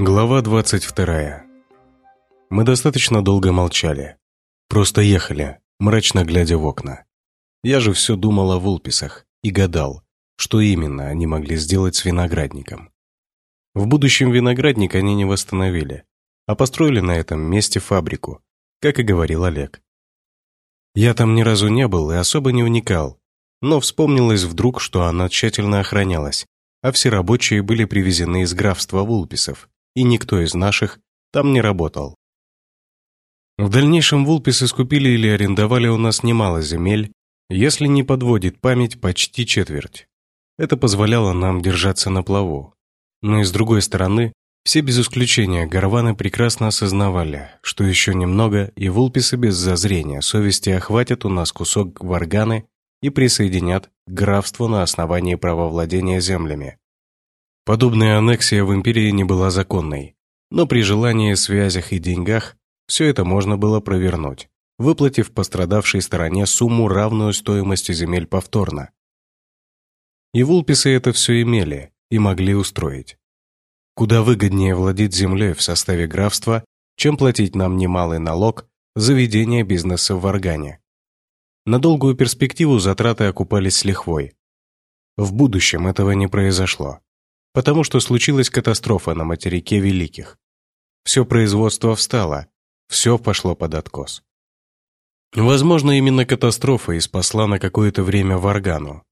Глава 22. Мы достаточно долго молчали. Просто ехали, мрачно глядя в окна. Я же все думал о Вулписах и гадал, что именно они могли сделать с виноградником. В будущем виноградник они не восстановили, а построили на этом месте фабрику, как и говорил Олег. Я там ни разу не был и особо не уникал, но вспомнилось вдруг, что она тщательно охранялась, а все рабочие были привезены из графства Вулписов, и никто из наших там не работал. В дальнейшем Вулписы скупили или арендовали у нас немало земель, если не подводит память почти четверть. Это позволяло нам держаться на плаву. Но и с другой стороны, все без исключения горваны прекрасно осознавали, что еще немного, и Вулписы без зазрения совести охватят у нас кусок варганы и присоединят графству на основании правовладения землями. Подобная аннексия в империи не была законной, но при желании, связях и деньгах все это можно было провернуть, выплатив пострадавшей стороне сумму, равную стоимости земель повторно. И вулписы это все имели и могли устроить. Куда выгоднее владеть землей в составе графства, чем платить нам немалый налог за ведение бизнеса в Варгане. На долгую перспективу затраты окупались с лихвой. В будущем этого не произошло, потому что случилась катастрофа на материке Великих. Все производство встало, все пошло под откос. Возможно, именно катастрофа и спасла на какое-то время Варгану.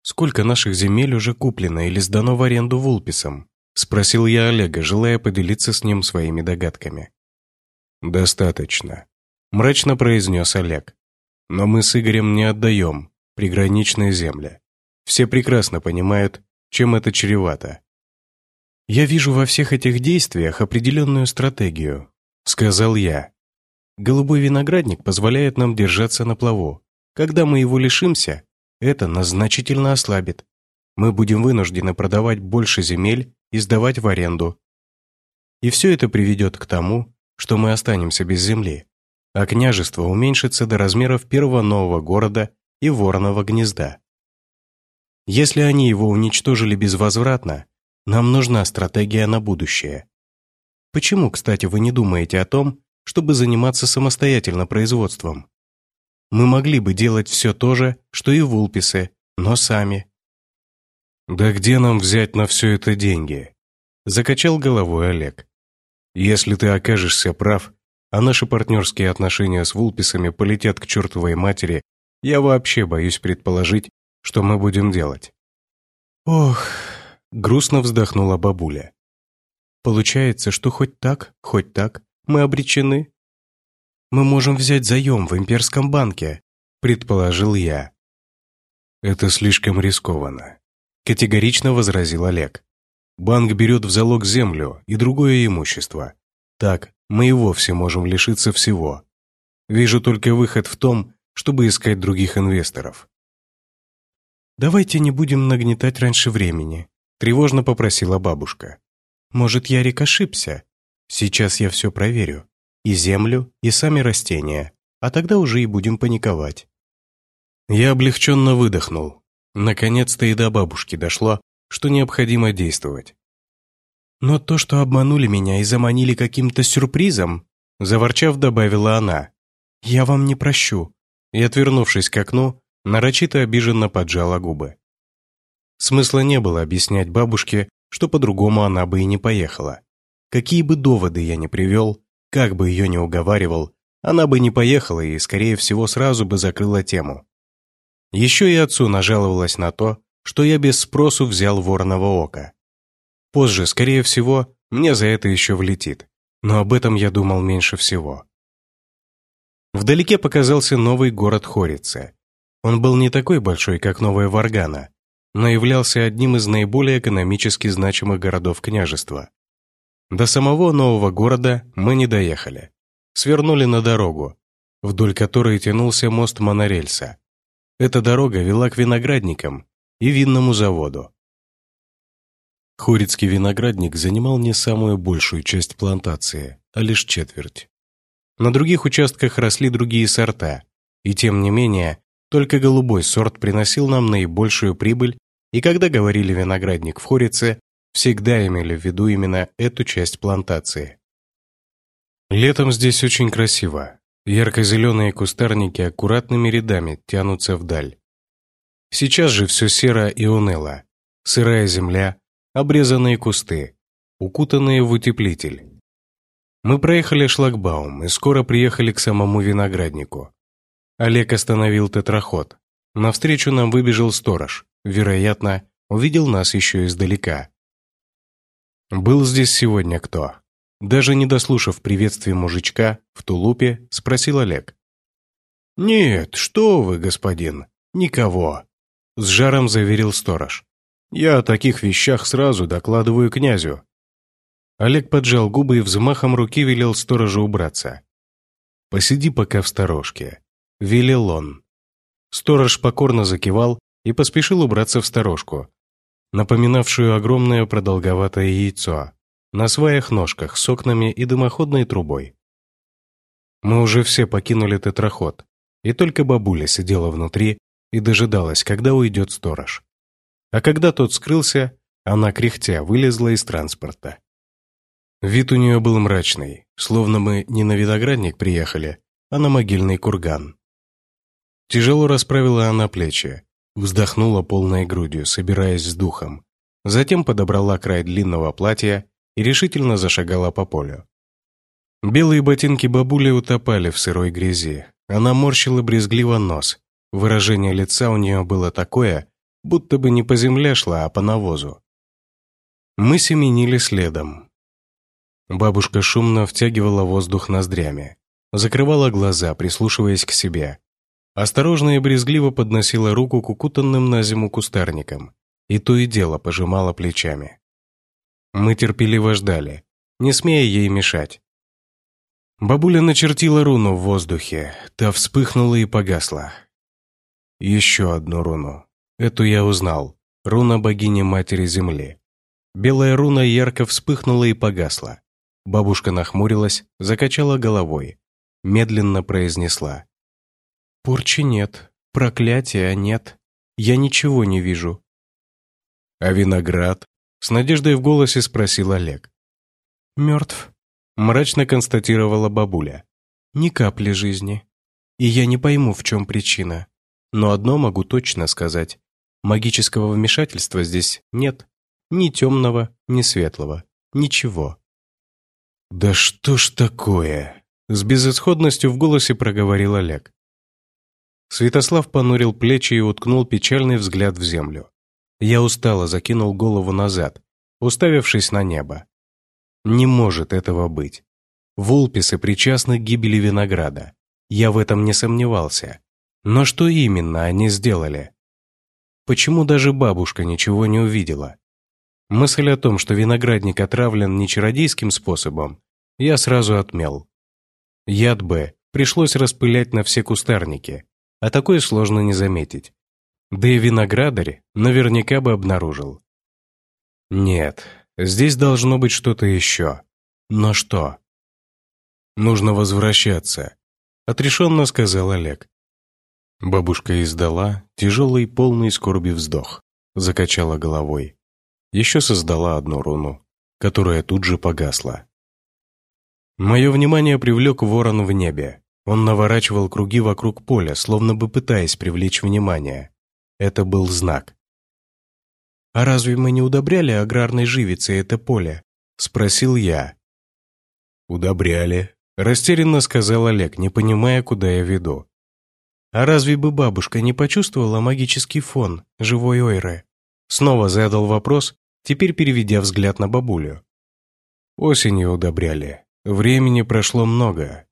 «Сколько наших земель уже куплено или сдано в аренду Вулписом?» – спросил я Олега, желая поделиться с ним своими догадками. «Достаточно», – мрачно произнес Олег. «Но мы с Игорем не отдаем приграничные земли. Все прекрасно понимают, чем это чревато». «Я вижу во всех этих действиях определенную стратегию», — сказал я. «Голубой виноградник позволяет нам держаться на плаву. Когда мы его лишимся, это нас значительно ослабит. Мы будем вынуждены продавать больше земель и сдавать в аренду. И все это приведет к тому, что мы останемся без земли, а княжество уменьшится до размеров первого нового города и вороного гнезда. Если они его уничтожили безвозвратно, нам нужна стратегия на будущее. Почему, кстати, вы не думаете о том, чтобы заниматься самостоятельно производством? Мы могли бы делать все то же, что и вулписы, но сами. «Да где нам взять на все это деньги?» Закачал головой Олег. «Если ты окажешься прав, а наши партнерские отношения с вулписами полетят к чертовой матери, я вообще боюсь предположить, что мы будем делать». «Ох», — грустно вздохнула бабуля. Получается, что хоть так, хоть так, мы обречены. Мы можем взять заем в имперском банке, предположил я. Это слишком рискованно, категорично возразил Олег. Банк берет в залог землю и другое имущество. Так, мы и вовсе можем лишиться всего. Вижу только выход в том, чтобы искать других инвесторов. «Давайте не будем нагнетать раньше времени», – тревожно попросила бабушка. Может, Ярик ошибся? Сейчас я все проверю. И землю, и сами растения. А тогда уже и будем паниковать. Я облегченно выдохнул. Наконец-то и до бабушки дошло, что необходимо действовать. Но то, что обманули меня и заманили каким-то сюрпризом, заворчав, добавила она, я вам не прощу. И, отвернувшись к окну, нарочито обиженно поджала губы. Смысла не было объяснять бабушке, что по-другому она бы и не поехала. Какие бы доводы я ни привел, как бы ее ни уговаривал, она бы не поехала и, скорее всего, сразу бы закрыла тему. Еще и отцу нажаловалась на то, что я без спросу взял вороного ока. Позже, скорее всего, мне за это еще влетит, но об этом я думал меньше всего. Вдалеке показался новый город Хорице. Он был не такой большой, как Новая Варгана, но являлся одним из наиболее экономически значимых городов княжества. До самого нового города мы не доехали. Свернули на дорогу, вдоль которой тянулся мост монорельса. Эта дорога вела к виноградникам и винному заводу. Хорицкий виноградник занимал не самую большую часть плантации, а лишь четверть. На других участках росли другие сорта, и тем не менее, только голубой сорт приносил нам наибольшую прибыль и когда говорили «виноградник в Хорице», всегда имели в виду именно эту часть плантации. Летом здесь очень красиво. Ярко-зеленые кустарники аккуратными рядами тянутся вдаль. Сейчас же все серо и уныло. Сырая земля, обрезанные кусты, укутанные в утеплитель. Мы проехали шлагбаум и скоро приехали к самому винограднику. Олег остановил тетраход. Навстречу нам выбежал сторож. Вероятно, увидел нас еще издалека. «Был здесь сегодня кто?» Даже не дослушав приветствия мужичка в тулупе, спросил Олег. «Нет, что вы, господин, никого», — с жаром заверил сторож. «Я о таких вещах сразу докладываю князю». Олег поджал губы и взмахом руки велел сторожу убраться. «Посиди пока в сторожке», — велел он. Сторож покорно закивал и поспешил убраться в сторожку, напоминавшую огромное продолговатое яйцо, на сваях-ножках с окнами и дымоходной трубой. Мы уже все покинули тетраход, и только бабуля сидела внутри и дожидалась, когда уйдет сторож. А когда тот скрылся, она кряхтя вылезла из транспорта. Вид у нее был мрачный, словно мы не на виноградник приехали, а на могильный курган. Тяжело расправила она плечи, вздохнула полной грудью, собираясь с духом. Затем подобрала край длинного платья и решительно зашагала по полю. Белые ботинки бабули утопали в сырой грязи. Она морщила брезгливо нос. Выражение лица у нее было такое, будто бы не по земле шла, а по навозу. Мы семенили следом. Бабушка шумно втягивала воздух ноздрями, закрывала глаза, прислушиваясь к себе, Осторожно и брезгливо подносила руку к укутанным на зиму кустарникам и то и дело пожимала плечами. Мы терпеливо ждали, не смея ей мешать. Бабуля начертила руну в воздухе, та вспыхнула и погасла. Еще одну руну. Эту я узнал. Руна богини-матери Земли. Белая руна ярко вспыхнула и погасла. Бабушка нахмурилась, закачала головой. Медленно произнесла. Порчи нет, проклятия нет. Я ничего не вижу. А виноград? С надеждой в голосе спросил Олег. Мертв, мрачно констатировала бабуля. Ни капли жизни. И я не пойму, в чем причина. Но одно могу точно сказать. Магического вмешательства здесь нет. Ни темного, ни светлого. Ничего. «Да что ж такое?» С безысходностью в голосе проговорил Олег. Святослав понурил плечи и уткнул печальный взгляд в землю. Я устало закинул голову назад, уставившись на небо. Не может этого быть. Вулписы причастны к гибели винограда. Я в этом не сомневался. Но что именно они сделали? Почему даже бабушка ничего не увидела? Мысль о том, что виноградник отравлен не чародейским способом, я сразу отмел. Яд Б пришлось распылять на все кустарники, а такое сложно не заметить. Да и виноградарь наверняка бы обнаружил. Нет, здесь должно быть что-то еще. Но что? Нужно возвращаться, отрешенно сказал Олег. Бабушка издала тяжелый полный скорби вздох, закачала головой. Еще создала одну руну, которая тут же погасла. Мое внимание привлек ворон в небе. Он наворачивал круги вокруг поля, словно бы пытаясь привлечь внимание. Это был знак. «А разве мы не удобряли аграрной живицей это поле?» – спросил я. «Удобряли», – растерянно сказал Олег, не понимая, куда я веду. «А разве бы бабушка не почувствовала магический фон живой ойры?» Снова задал вопрос, теперь переведя взгляд на бабулю. «Осенью удобряли. Времени прошло много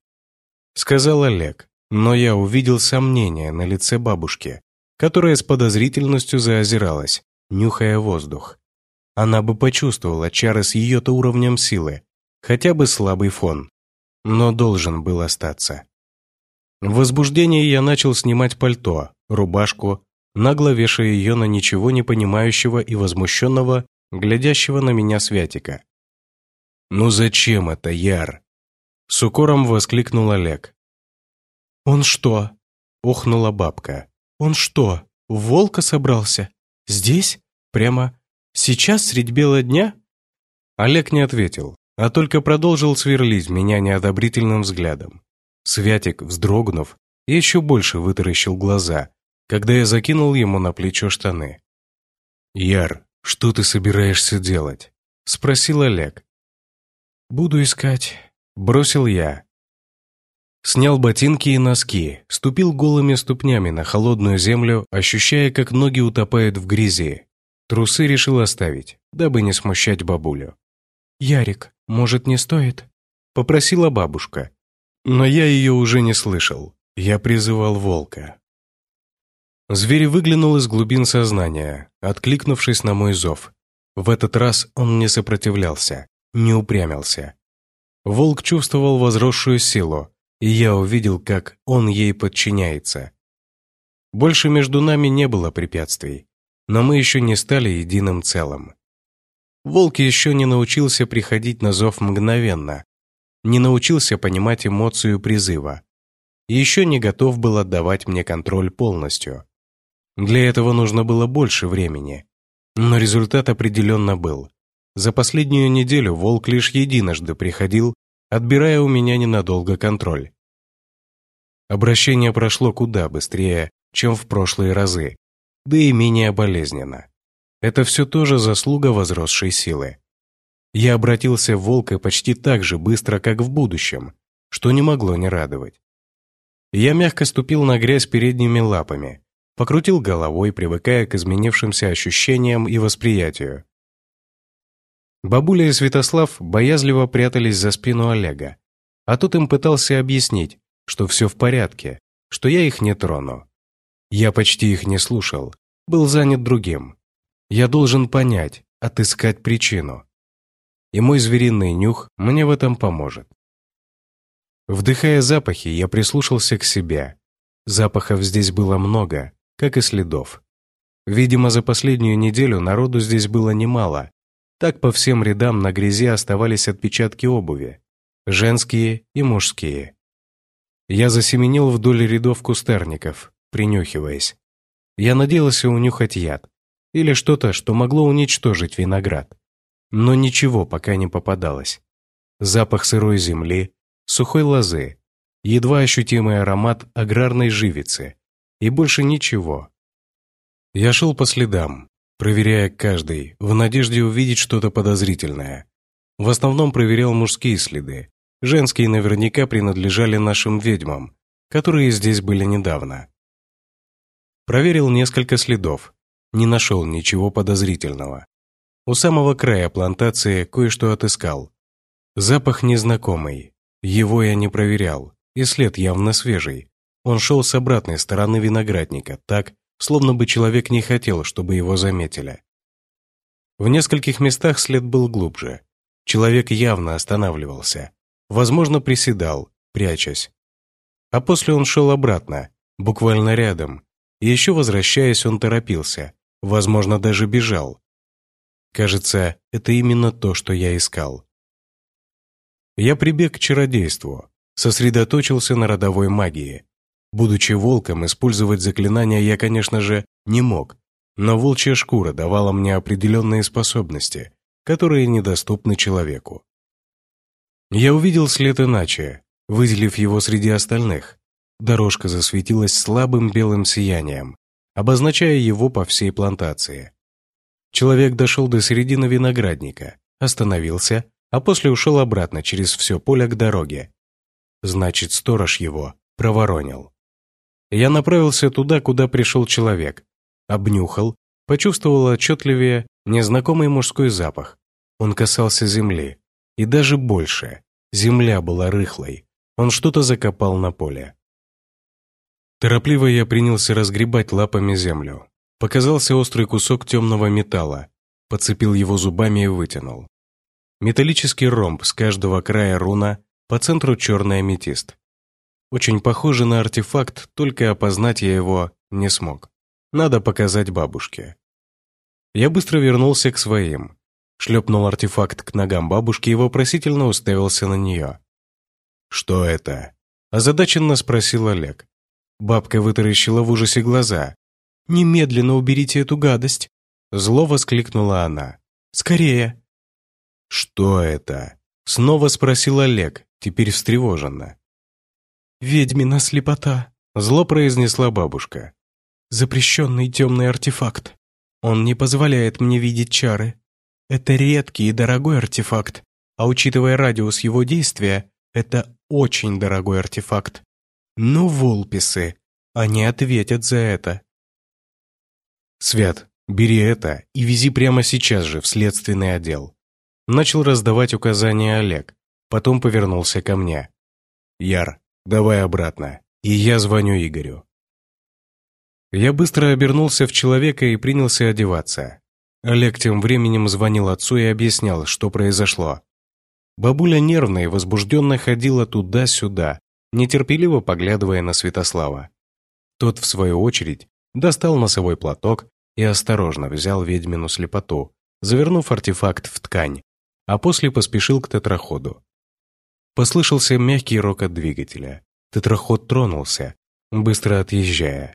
сказал Олег, но я увидел сомнение на лице бабушки, которая с подозрительностью заозиралась, нюхая воздух. Она бы почувствовала чары с ее-то уровнем силы, хотя бы слабый фон, но должен был остаться. В возбуждении я начал снимать пальто, рубашку, нагло вешая ее на ничего не понимающего и возмущенного, глядящего на меня Святика. «Ну зачем это, Яр?» С укором воскликнул Олег. «Он что?» – охнула бабка. «Он что, волка собрался? Здесь? Прямо сейчас, средь бела дня?» Олег не ответил, а только продолжил сверлить меня неодобрительным взглядом. Святик, вздрогнув, еще больше вытаращил глаза, когда я закинул ему на плечо штаны. «Яр, что ты собираешься делать?» — спросил Олег. «Буду искать», — бросил я. Снял ботинки и носки, ступил голыми ступнями на холодную землю, ощущая, как ноги утопают в грязи. Трусы решил оставить, дабы не смущать бабулю. «Ярик, может, не стоит?» — попросила бабушка. Но я ее уже не слышал. Я призывал волка. Зверь выглянул из глубин сознания, откликнувшись на мой зов. В этот раз он не сопротивлялся, не упрямился. Волк чувствовал возросшую силу, и я увидел, как он ей подчиняется. Больше между нами не было препятствий, но мы еще не стали единым целым. Волк еще не научился приходить на зов мгновенно, не научился понимать эмоцию призыва, еще не готов был отдавать мне контроль полностью. Для этого нужно было больше времени, но результат определенно был. За последнюю неделю волк лишь единожды приходил отбирая у меня ненадолго контроль. Обращение прошло куда быстрее, чем в прошлые разы, да и менее болезненно. Это все тоже заслуга возросшей силы. Я обратился в волка почти так же быстро, как в будущем, что не могло не радовать. Я мягко ступил на грязь передними лапами, покрутил головой, привыкая к изменившимся ощущениям и восприятию. Бабуля и Святослав боязливо прятались за спину Олега, а тот им пытался объяснить, что все в порядке, что я их не трону. Я почти их не слушал, был занят другим. Я должен понять, отыскать причину. И мой звериный нюх мне в этом поможет. Вдыхая запахи, я прислушался к себе. Запахов здесь было много, как и следов. Видимо, за последнюю неделю народу здесь было немало, так по всем рядам на грязи оставались отпечатки обуви, женские и мужские. Я засеменил вдоль рядов кустарников, принюхиваясь. Я надеялся унюхать яд или что-то, что могло уничтожить виноград. Но ничего пока не попадалось. Запах сырой земли, сухой лозы, едва ощутимый аромат аграрной живицы и больше ничего. Я шел по следам, проверяя каждый, в надежде увидеть что-то подозрительное. В основном проверял мужские следы. Женские наверняка принадлежали нашим ведьмам, которые здесь были недавно. Проверил несколько следов, не нашел ничего подозрительного. У самого края плантации кое-что отыскал. Запах незнакомый, его я не проверял, и след явно свежий. Он шел с обратной стороны виноградника, так, словно бы человек не хотел, чтобы его заметили. В нескольких местах след был глубже. Человек явно останавливался, возможно, приседал, прячась. А после он шел обратно, буквально рядом, и еще возвращаясь, он торопился, возможно, даже бежал. Кажется, это именно то, что я искал. Я прибег к чародейству, сосредоточился на родовой магии, Будучи волком, использовать заклинания я, конечно же, не мог, но волчья шкура давала мне определенные способности, которые недоступны человеку. Я увидел след иначе, выделив его среди остальных. Дорожка засветилась слабым белым сиянием, обозначая его по всей плантации. Человек дошел до середины виноградника, остановился, а после ушел обратно через все поле к дороге. Значит, сторож его проворонил. Я направился туда, куда пришел человек. Обнюхал, почувствовал отчетливее незнакомый мужской запах. Он касался земли. И даже больше. Земля была рыхлой. Он что-то закопал на поле. Торопливо я принялся разгребать лапами землю. Показался острый кусок темного металла. Подцепил его зубами и вытянул. Металлический ромб с каждого края руна, по центру черный аметист. Очень похоже на артефакт, только опознать я его не смог. Надо показать бабушке. Я быстро вернулся к своим. Шлепнул артефакт к ногам бабушки и вопросительно уставился на нее. «Что это?» – озадаченно спросил Олег. Бабка вытаращила в ужасе глаза. «Немедленно уберите эту гадость!» Зло воскликнула она. «Скорее!» «Что это?» Снова спросил Олег, теперь встревоженно. «Ведьмина слепота», — зло произнесла бабушка. «Запрещенный темный артефакт. Он не позволяет мне видеть чары. Это редкий и дорогой артефакт, а учитывая радиус его действия, это очень дорогой артефакт. Ну, вулписы, они ответят за это». «Свят, бери это и вези прямо сейчас же в следственный отдел». Начал раздавать указания Олег, потом повернулся ко мне. «Яр, давай обратно, и я звоню Игорю». Я быстро обернулся в человека и принялся одеваться. Олег тем временем звонил отцу и объяснял, что произошло. Бабуля нервно и возбужденно ходила туда-сюда, нетерпеливо поглядывая на Святослава. Тот, в свою очередь, достал носовой платок и осторожно взял ведьмину слепоту, завернув артефакт в ткань, а после поспешил к тетраходу. Послышался мягкий рокот двигателя. Тетраход тронулся, быстро отъезжая.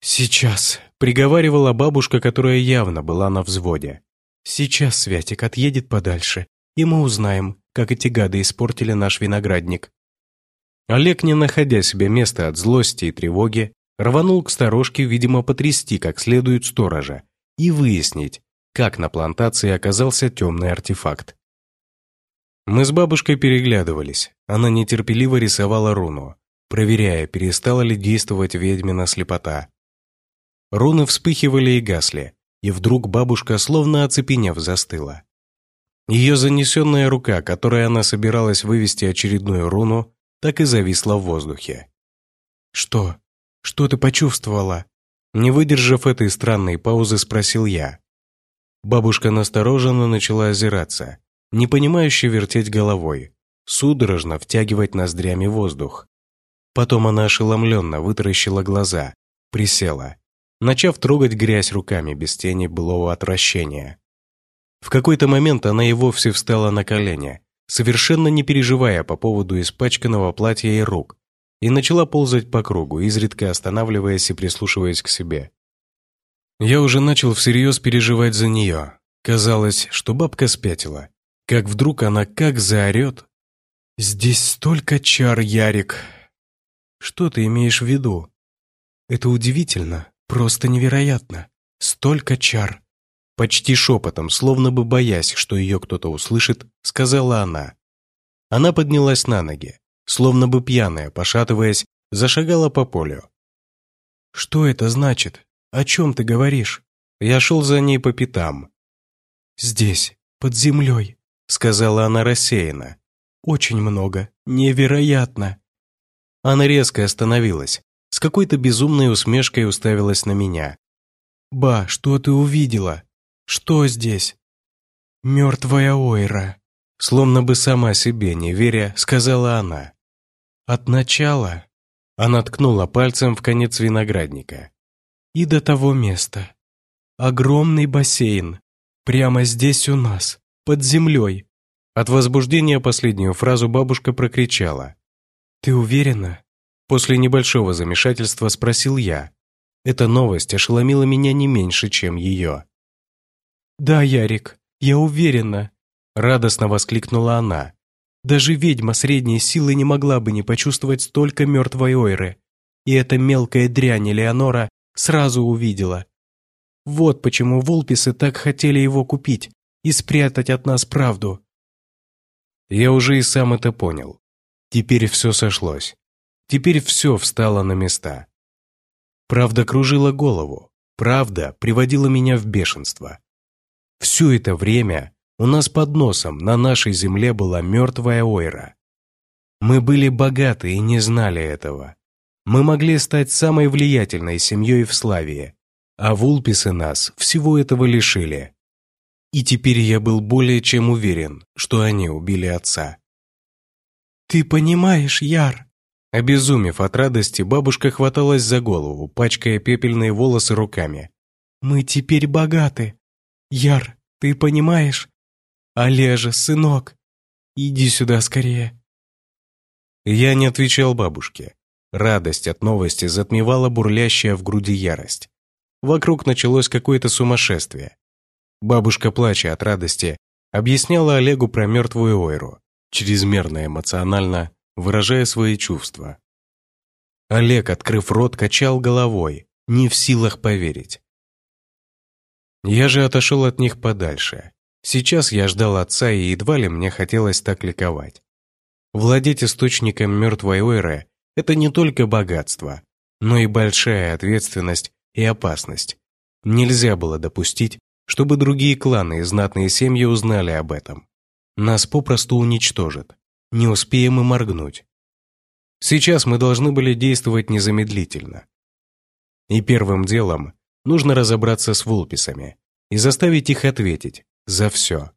«Сейчас», — приговаривала бабушка, которая явно была на взводе. «Сейчас Святик отъедет подальше, и мы узнаем, как эти гады испортили наш виноградник». Олег, не находя себе места от злости и тревоги, рванул к сторожке, видимо, потрясти как следует сторожа и выяснить, как на плантации оказался темный артефакт. Мы с бабушкой переглядывались, она нетерпеливо рисовала руну, проверяя, перестала ли действовать ведьмина слепота. Руны вспыхивали и гасли, и вдруг бабушка, словно оцепенев, застыла. Ее занесенная рука, которой она собиралась вывести очередную руну, так и зависла в воздухе. «Что? Что ты почувствовала?» Не выдержав этой странной паузы, спросил я. Бабушка настороженно начала озираться, непонимающе вертеть головой, судорожно втягивать ноздрями воздух. Потом она ошеломленно вытаращила глаза, присела начав трогать грязь руками без тени былого отвращения. В какой-то момент она и вовсе встала на колени, совершенно не переживая по поводу испачканного платья и рук, и начала ползать по кругу, изредка останавливаясь и прислушиваясь к себе. Я уже начал всерьез переживать за нее. Казалось, что бабка спятила. Как вдруг она как заорет. «Здесь столько чар, Ярик!» «Что ты имеешь в виду?» «Это удивительно, Просто невероятно. Столько чар. Почти шепотом, словно бы боясь, что ее кто-то услышит, сказала она. Она поднялась на ноги, словно бы пьяная, пошатываясь, зашагала по полю. «Что это значит? О чем ты говоришь?» Я шел за ней по пятам. «Здесь, под землей», — сказала она рассеянно. «Очень много. Невероятно». Она резко остановилась, с какой-то безумной усмешкой уставилась на меня. «Ба, что ты увидела? Что здесь?» «Мертвая Ойра», словно бы сама себе не веря, сказала она. «От начала...» Она ткнула пальцем в конец виноградника. «И до того места. Огромный бассейн. Прямо здесь у нас, под землей». От возбуждения последнюю фразу бабушка прокричала. «Ты уверена?» После небольшого замешательства спросил я. Эта новость ошеломила меня не меньше, чем ее. «Да, Ярик, я уверена», — радостно воскликнула она. «Даже ведьма средней силы не могла бы не почувствовать столько мертвой ойры. И эта мелкая дрянь Элеонора сразу увидела. Вот почему Волписы так хотели его купить и спрятать от нас правду». Я уже и сам это понял. Теперь все сошлось. Теперь все встало на места. Правда кружила голову, правда приводила меня в бешенство. Все это время у нас под носом на нашей земле была мертвая ойра. Мы были богаты и не знали этого. Мы могли стать самой влиятельной семьей в Славии, а вулписы нас всего этого лишили. И теперь я был более чем уверен, что они убили отца. «Ты понимаешь, Яр?» Обезумев от радости, бабушка хваталась за голову, пачкая пепельные волосы руками. «Мы теперь богаты. Яр, ты понимаешь? Олежа, сынок, иди сюда скорее». Я не отвечал бабушке. Радость от новости затмевала бурлящая в груди ярость. вокруг началось какое-то сумасшествие. Бабушка, плача от радости, объясняла Олегу про мертвую Ойру, чрезмерно эмоционально выражая свои чувства. Олег, открыв рот, качал головой, не в силах поверить. Я же отошел от них подальше. Сейчас я ждал отца, и едва ли мне хотелось так ликовать. Владеть источником мертвой Ойры – это не только богатство, но и большая ответственность и опасность. Нельзя было допустить, чтобы другие кланы и знатные семьи узнали об этом. Нас попросту уничтожат. Не успеем и моргнуть. Сейчас мы должны были действовать незамедлительно. И первым делом нужно разобраться с вулписами и заставить их ответить за все.